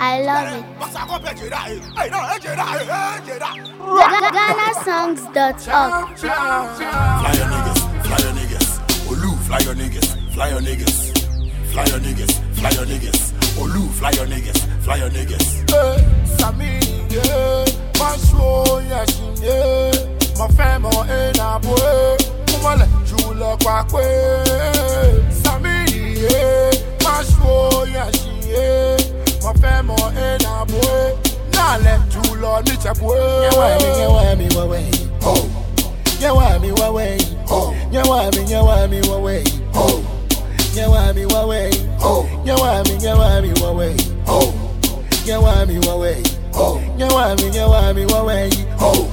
I love it. GhanaSongs.org. Fly your niggas, fly your niggas. Olu, fly your niggas, fly your niggas. Fly your niggas, fly your niggas. Olu, fly your niggas, fly your niggas. Sami, yeah, Masho, Yashin, yeah, my family in a boy, Kumale, Jula, Kwakwe, Sami, yeah, Masho, Yashin, Jula, Nicha, boy, eh. Nyawami, nyawami, wawe. Oh, Nyawami, wawe. oh, Nyawami, nyawami, wawe. oh, Nyawami, wawe. oh, Nyawami, nyawami, wawe. oh, Nyawami, wawe. oh, Nyawami, nyawami, wawe. oh.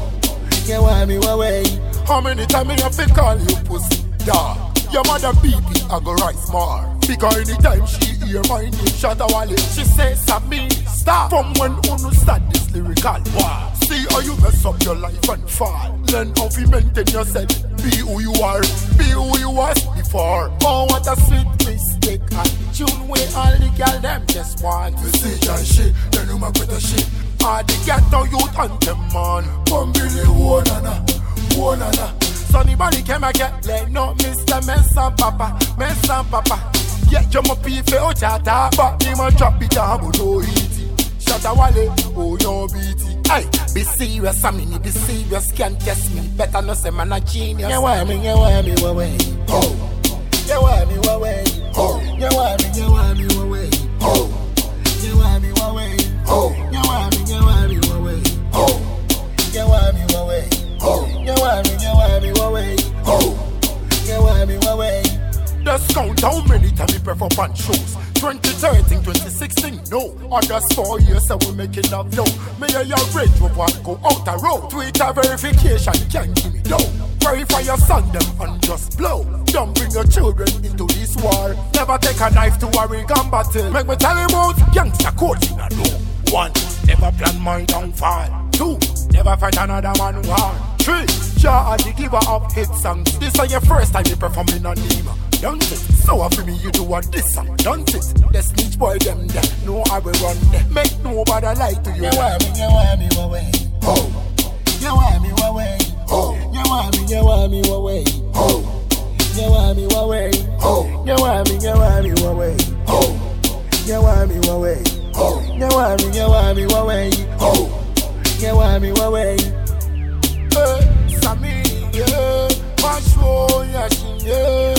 Nyawami, wawe. How many times me have to call you pussy dog? Your mother baby, I go rise more. Because anytime she hear my name, Shatta Wale, she says me stop. From when Uno start lyrical war. See how you mess up your life and fall. Learn how to maintain yourself. Be who you are, be who you was before. Oh, what a sweet mistake. And tune where all the girl them just want to see and shit. Then you make the shit. All the ghetto youth and them man. Bumbili, oh, nana. Oh na na, Sonny Bunny came again. Let no Mr. Mess and Papa, Mess and Papa. Yeah, jump up if you chata, but him a drop it down, but no easy. Shatta Wale, oh yo beaty. Hey, be serious, I mean, be serious, can't test me. Better not say man a genius. Nyawami, nyawami, wawe. Oh, Just count how many times we perform on shows. 2013, 2016, no. Others four years, so we making love, no. May I your Range Rover go out the road. Twitter verification can't give me dough. Verify your son, them and just blow. Don't bring your children into this war. Never take a knife to worry combat it. Make me tell you about gangster codes in a know. One, never plan my downfall. Two, never fight another man war. Three, Jah are the giver of hit songs. This is your first time you performing on Nima. Don't it? So for me you do what this song. Don't it? The snitch boy them there. No I will run there. Make nobody lie to you. Nyawami, nyawami, wawe. Oh, Nyawami, wawe. oh, Nyawami, nyawami, wawe. oh, Nyawami, wawe. oh, Nyawami, nyawami, wawe. oh, Nyawami, wawe. oh, Nyawami, nyawami, wawe. oh. Nyawami, wawe. Hey, Sami, yeah. Masho, yashin, yeah.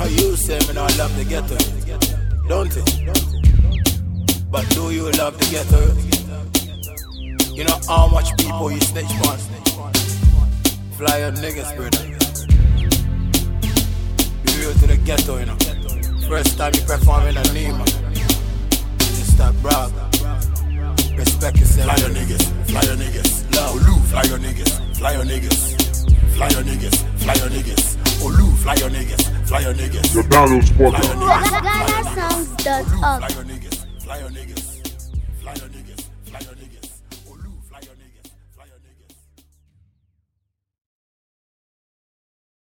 How you say me not love the ghetto, don't it? But do you love the ghetto? You know how much people you snitch on? Fly your niggas, brother. Be real to the ghetto, you know. First time you perform in a. You just brag. Oh, Olu, fly your niggas, fly your niggas. The download spot. Fly your niggas, fly your niggas. Olu, GhanaSongs.org. fly your niggas, fly your niggas. Fly your niggas.